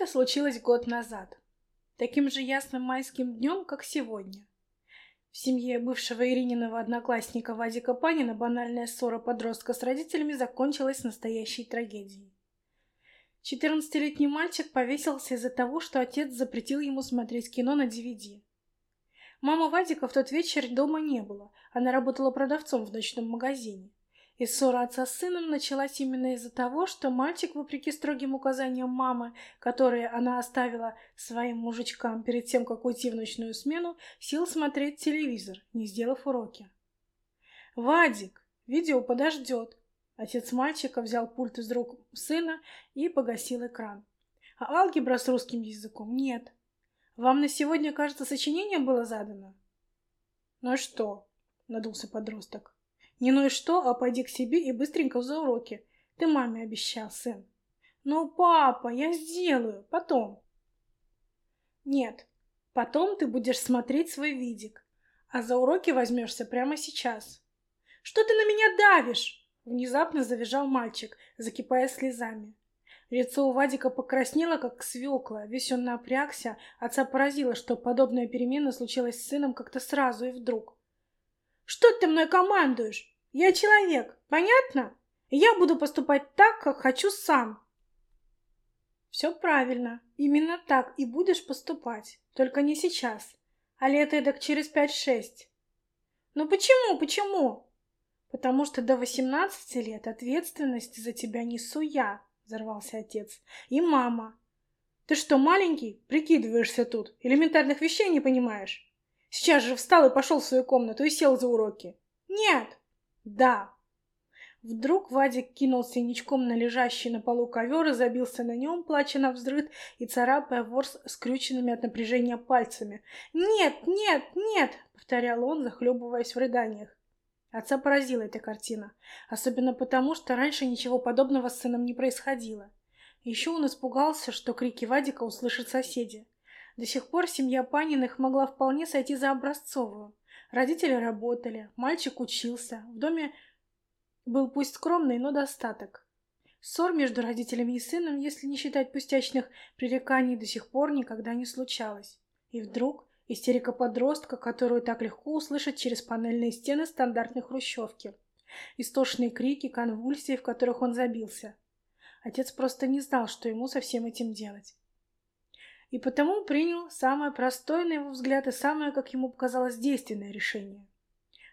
Это случилось год назад, таким же ясным майским днем, как сегодня. В семье бывшего Ирининого одноклассника Вадика Панина банальная ссора подростка с родителями закончилась настоящей трагедией. Четырнадцатилетний мальчик повесился из-за того, что отец запретил ему смотреть кино на DVD. Мама Вадика в тот вечер дома не было, она работала продавцом в ночном магазине. И ссора отца с сыном началась именно из-за того, что мальчик, вопреки строгим указаниям мамы, которые она оставила своим мужичкам перед тем, как уйти в ночную смену, сел смотреть телевизор, не сделав уроки. «Вадик, видео подождет!» Отец мальчика взял пульт из рук сына и погасил экран. «А алгебра с русским языком нет. Вам на сегодня, кажется, сочинение было задано?» «Ну что?» — надулся подросток. Не ну и что, а пойди к себе и быстренько за уроки. Ты маме обещал, сын. Ну, папа, я сделаю, потом. Нет, потом ты будешь смотреть свой видик, а за уроки возьмешься прямо сейчас. Что ты на меня давишь? Внезапно завизжал мальчик, закипая слезами. Лицо у Вадика покраснело, как свекла. Весь он напрягся. Отца поразило, что подобная перемена случилась с сыном как-то сразу и вдруг. «Что ты мной командуешь? Я человек, понятно? Я буду поступать так, как хочу сам. Все правильно. Именно так и будешь поступать. Только не сейчас, а лет эдак через пять-шесть. Ну почему, почему? Потому что до восемнадцати лет ответственности за тебя несу я, взорвался отец. И мама. Ты что, маленький? Прикидываешься тут. Элементарных вещей не понимаешь? Сейчас же встал и пошел в свою комнату и сел за уроки. Нет, да. Вдруг Вадик кинулся ничком на лежащий на полу ковер и забился на нем, плача на взрыд и царапая ворс скрюченными от напряжения пальцами. «Нет, нет, нет!» — повторял он, захлебываясь в рыданиях. Отца поразила эта картина, особенно потому, что раньше ничего подобного с сыном не происходило. Еще он испугался, что крики Вадика услышат соседи. До сих пор семья Паниных могла вполне сойти за образцовую. Родители работали, мальчик учился, в доме был пусть скромный, но достаток. Ссор между родителями и сыном, если не считать пустячных пререканий, до сих пор никогда не случалось. И вдруг истерика подростка, которую так легко услышать через панельные стены стандартной хрущевки. Истошные крики, конвульсии, в которых он забился. Отец просто не знал, что ему со всем этим делать и потому принял самое простое, на его взгляд, и самое, как ему показалось, действенное решение.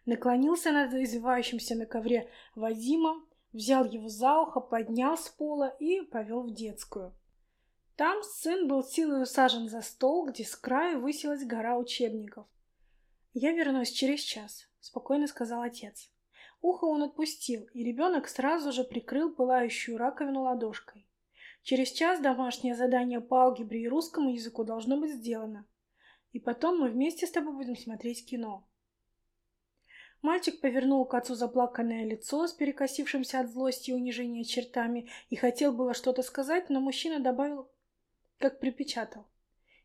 Наклонился над извивающимся на ковре Вадимом, взял его за ухо, поднял с пола и повел в детскую. Там сын был силой усажен за стол, где с краю высилась гора учебников. «Я вернусь через час», — спокойно сказал отец. Ухо он отпустил, и ребенок сразу же прикрыл пылающую раковину ладошкой. Через час домашнее задание по алгебре и русскому языку должно быть сделано. И потом мы вместе с тобой будем смотреть кино. Мальчик повернул к отцу заплаканное лицо с перекосившимся от злости и унижения чертами и хотел было что-то сказать, но мужчина добавил, как припечатал.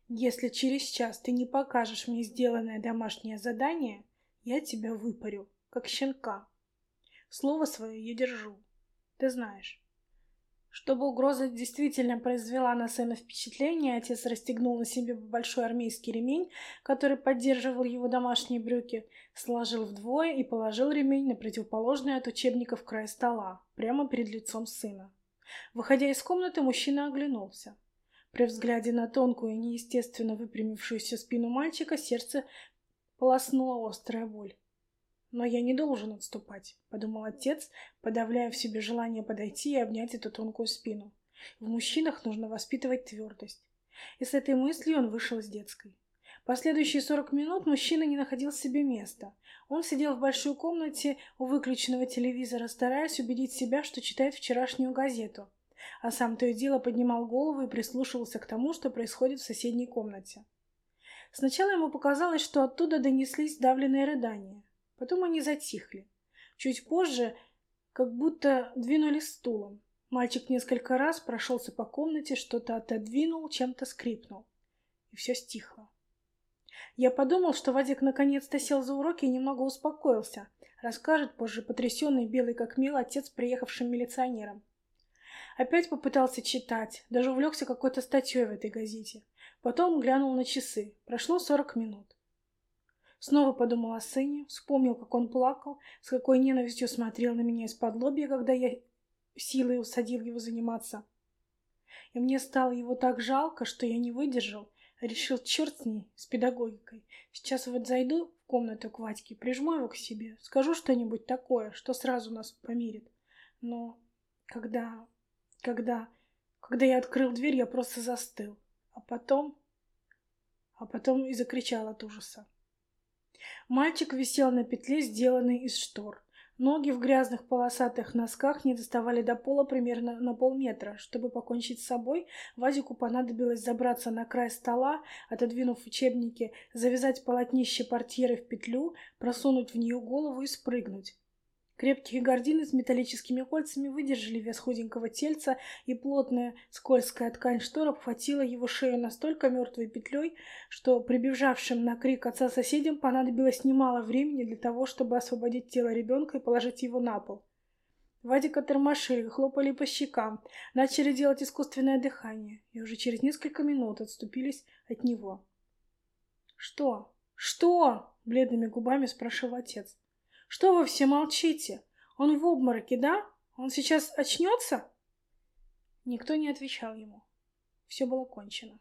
«Если через час ты не покажешь мне сделанное домашнее задание, я тебя выпарю, как щенка. Слово свое я держу, ты знаешь». Чтобы угроза действительно произвела на сына впечатление, отец расстегнул на себе большой армейский ремень, который поддерживал его домашние брюки, сложил вдвое и положил ремень на противоположный от учебников край стола, прямо перед лицом сына. Выходя из комнаты, мужчина оглянулся. При взгляде на тонкую и неестественно выпрямившуюся спину мальчика сердце полоснула острая боль. Но я не должен отступать, подумал отец, подавляя в себе желание подойти и обнять эту тонкую спину. В мужчинах нужно воспитывать твердость. И с этой мыслью он вышел из детской. Последующие сорок минут мужчина не находил себе места. Он сидел в большой комнате у выключенного телевизора, стараясь убедить себя, что читает вчерашнюю газету. А сам то и дело поднимал голову и прислушивался к тому, что происходит в соседней комнате. Сначала ему показалось, что оттуда донеслись давленные рыдания. Потом они затихли. Чуть позже как будто двинули стулом. Мальчик несколько раз прошелся по комнате, что-то отодвинул, чем-то скрипнул. И все стихло. Я подумал, что Вадик наконец-то сел за уроки и немного успокоился. Расскажет позже потрясенный белый как мел отец приехавшим милиционерам. Опять попытался читать, даже увлекся какой-то статьей в этой газете. Потом глянул на часы. Прошло сорок минут. Снова подумал о сыне, вспомнил, как он плакал, с какой ненавистью смотрел на меня из-под лобья, когда я силой усадил его заниматься. И мне стало его так жалко, что я не выдержал, решил черт с ней, с педагогикой. Сейчас вот зайду в комнату к Вадьке, прижму его к себе, скажу что-нибудь такое, что сразу нас помирит. Но когда, когда, когда я открыл дверь, я просто застыл. А потом, а потом и закричал от ужаса. Мальчик висел на петле, сделанной из штор. Ноги в грязных полосатых носках не доставали до пола примерно на полметра. Чтобы покончить с собой, Вадику понадобилось забраться на край стола, отодвинув учебники, завязать полотнище портьеры в петлю, просунуть в нее голову и спрыгнуть. Крепкие гардины с металлическими кольцами выдержали вес худенького тельца, и плотная скользкая ткань штор обхватила его шею настолько мертвой петлей, что прибежавшим на крик отца соседям понадобилось немало времени для того, чтобы освободить тело ребенка и положить его на пол. Вадика тормошили, хлопали по щекам, начали делать искусственное дыхание, и уже через несколько минут отступились от него. «Что? Что?» — бледными губами спрашивал отец. Что вы все молчите? Он в обмороке, да? Он сейчас очнется? Никто не отвечал ему. Все было кончено.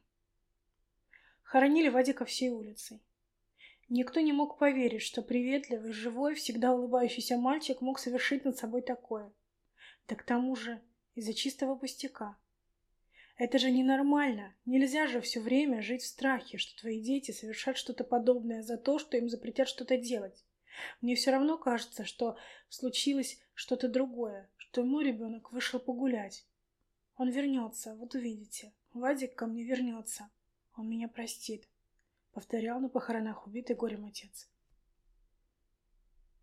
Хоронили Вадика всей улицей. Никто не мог поверить, что приветливый, живой, всегда улыбающийся мальчик мог совершить над собой такое. Да к тому же из-за чистого пустяка. Это же ненормально. Нельзя же все время жить в страхе, что твои дети совершат что-то подобное за то, что им запретят что-то делать. Мне все равно кажется, что случилось что-то другое, что мой ребенок вышел погулять. Он вернется, вот увидите. Вадик ко мне вернется. Он меня простит. Повторял на похоронах убитый горем отец.